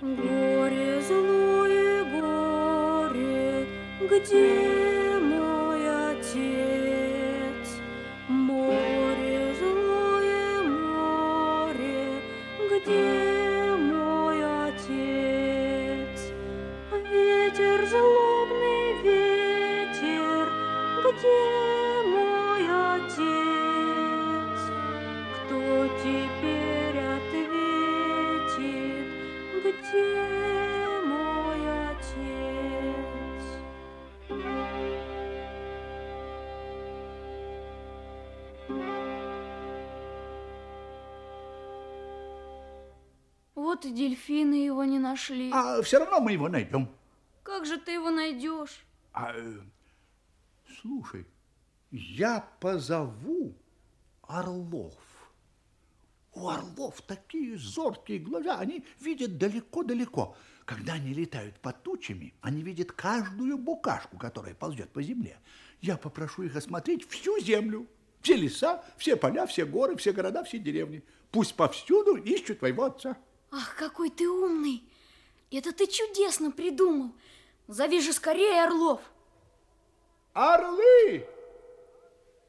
Горе, злое горе, где Вот и дельфины его не нашли. А все равно мы его найдем. Как же ты его найдешь? А, э, слушай, я позову орлов. У орлов такие зоркие глаза, они видят далеко-далеко. Когда они летают под тучами, они видят каждую букашку, которая ползет по земле. Я попрошу их осмотреть всю землю, все леса, все поля, все горы, все города, все деревни. Пусть повсюду ищут твоего отца. Ах, какой ты умный! Это ты чудесно придумал. Зови же скорее орлов. Орлы!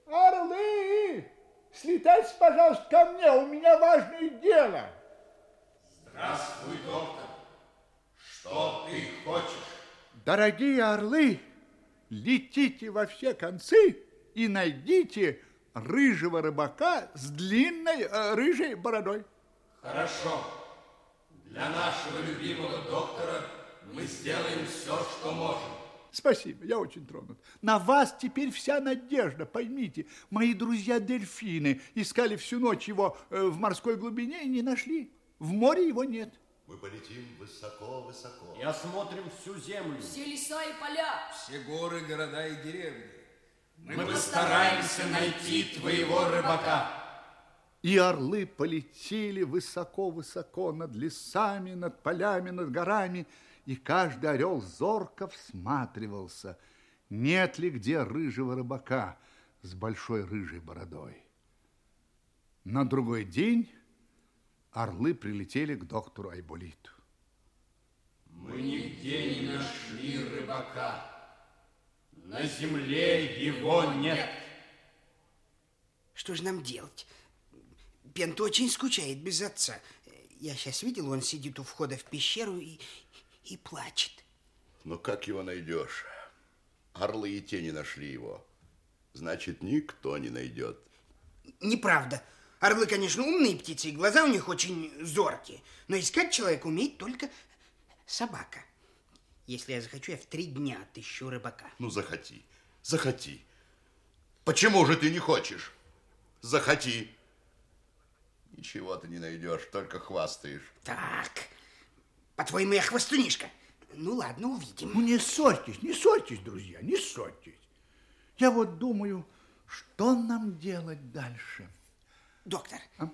Орлы! Слетайте, пожалуйста, ко мне, у меня важное дело. Здравствуй, доктор. Что ты хочешь? Дорогие орлы, летите во все концы и найдите рыжего рыбака с длинной э, рыжей бородой. Хорошо. Для нашего любимого доктора мы сделаем все, что можем. Спасибо, я очень тронут. На вас теперь вся надежда, поймите. Мои друзья-дельфины искали всю ночь его э, в морской глубине и не нашли. В море его нет. Мы полетим высоко-высоко. И осмотрим всю землю. Все леса и поля. Все горы, города и деревни. Мы постараемся найти твоего рыбака. И орлы полетели высоко-высоко над лесами, над полями, над горами, и каждый орел зорко всматривался, нет ли где рыжего рыбака с большой рыжей бородой. На другой день орлы прилетели к доктору Айболиту. Мы нигде не нашли рыбака. На земле его нет. Что же нам делать? Пент очень скучает без отца. Я сейчас видел, он сидит у входа в пещеру и, и плачет. Но как его найдешь? Орлы и те не нашли его. Значит, никто не найдет. Неправда. Орлы, конечно, умные птицы, и глаза у них очень зоркие. Но искать человека умеет только собака. Если я захочу, я в три дня отыщу рыбака. Ну, захоти, захоти. Почему же ты не хочешь? Захоти. Ничего ты не найдешь, только хвастаешь. Так, по-твоему, я хвостунишка? Ну, ладно, увидим. Ну, не ссорьтесь, не ссорьтесь, друзья, не ссорьтесь. Я вот думаю, что нам делать дальше? Доктор, А?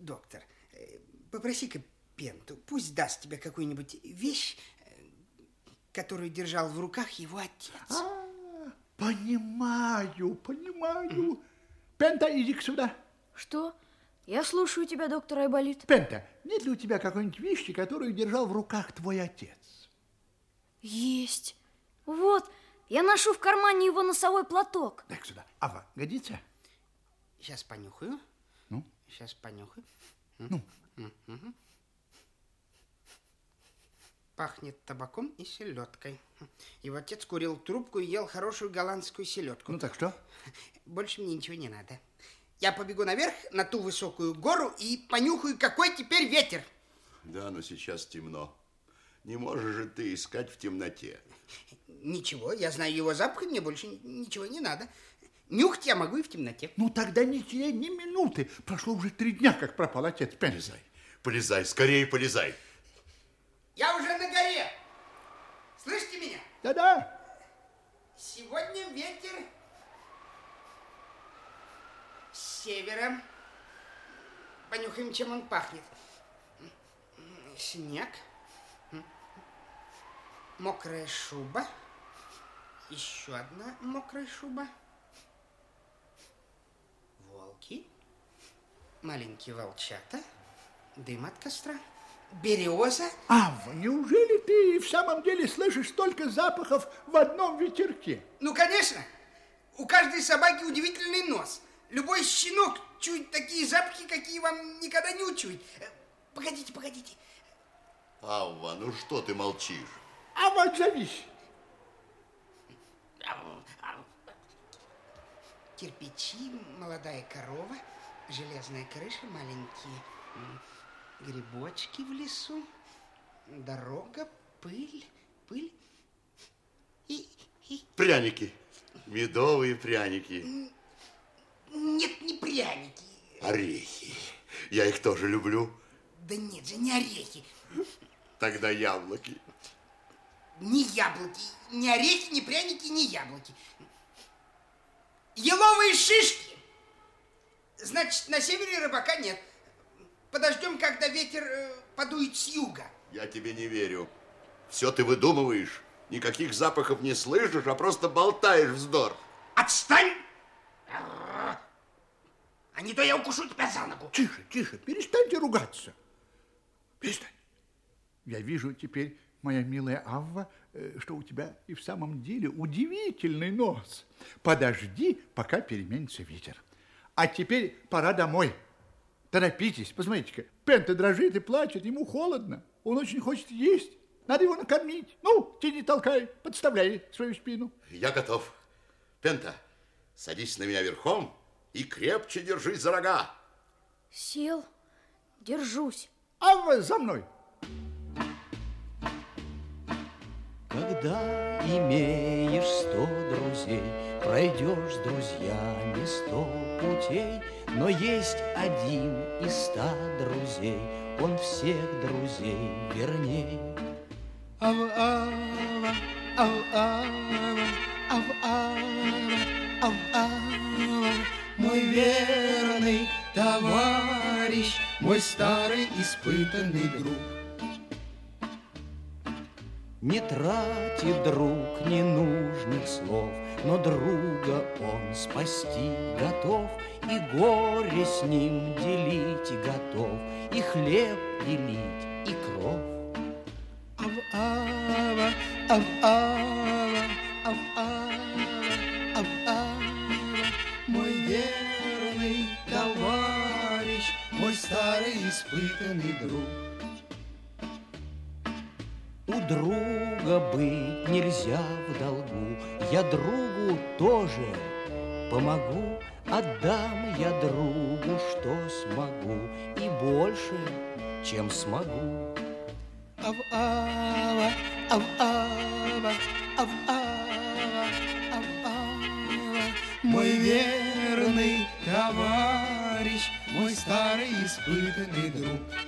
доктор, э, попроси-ка Пенту, пусть даст тебе какую-нибудь вещь, которую держал в руках его отец. А, понимаю, понимаю. Пента, иди сюда. Что? Я слушаю тебя, доктор Айболит. Пента, нет ли у тебя какой-нибудь вещи, которую держал в руках твой отец? Есть. Вот, я ношу в кармане его носовой платок. Дай сюда. Ава, годится? Сейчас понюхаю. Ну? Сейчас понюхаю. Ну? Мгм. Пахнет табаком и селедкой. Его отец курил трубку и ел хорошую голландскую селедку. Ну так что? Больше мне ничего не надо. Я побегу наверх на ту высокую гору и понюхаю, какой теперь ветер. Да, но сейчас темно. Не можешь же ты искать в темноте. Ничего, я знаю его запах, и мне больше ничего не надо. Нюхать я могу и в темноте. Ну тогда не теряй ни минуты. Прошло уже три дня, как пропал отец. Полезай, полезай, скорее полезай. Я уже на горе. Слышите меня? Да-да. Сегодня ветер с севера. Понюхаем, чем он пахнет. Снег. Мокрая шуба. Еще одна мокрая шуба. Волки. Маленькие волчата. Дым от костра. Береза. Ава, неужели ты в самом деле слышишь столько запахов в одном ветерке? Ну, конечно. У каждой собаки удивительный нос. Любой щенок чует такие запахи, какие вам никогда не учуять. Э, Погодите, погодите. Авва, ну что ты молчишь? Ава, отзовись. Кирпичи, молодая корова, железная крыша, маленькие грибочки в лесу, дорога, пыль, пыль и, и... Пряники, медовые пряники, Нет, не пряники. орехи. Я их тоже люблю. Да нет же, не орехи. Тогда яблоки. Ни яблоки, ни орехи, ни пряники, ни яблоки. Еловые шишки. Значит, на севере рыбака нет. Подождем, когда ветер э, подует с юга. Я тебе не верю. Все ты выдумываешь. Никаких запахов не слышишь, а просто болтаешь вздор. Отстань! А не то я укушу тебя за ногу. Тише, тише, перестаньте ругаться. Перестань. Я вижу теперь, моя милая Авва, э, что у тебя и в самом деле удивительный нос. Подожди, пока переменится ветер. А теперь пора домой. Торопитесь, посмотрите-ка. Пента дрожит и плачет, ему холодно. Он очень хочет есть. Надо его накормить. Ну, тяни, толкай, подставляй свою спину. Я готов. Пента, садись на меня верхом и крепче держись за рога. Сел, держусь. Авва, за мной. Когда имеешь сто друзей, Пройдешь с друзьями сто путей, Но есть один из ста друзей, Он всех друзей верней. Ав-ава, ав-ава, ав-ава, ав-ава, Мой верный товарищ, Мой старый испытанный друг. Не тратит друг ненужных слов, Но друга он спасти готов, И горе с ним делить готов, И хлеб делить, и кров. Ав-ава, ав-ава, ав-ава, ав-ава, Мой верный товарищ, Мой старый испытанный друг. Друга быть нельзя в долгу, Я другу тоже помогу, Отдам я другу, что смогу, И больше, чем смогу. Ав-ава, ав-ава, ав-ава, ав-ава, Мой верный товарищ, Мой старый испытанный друг.